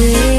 You.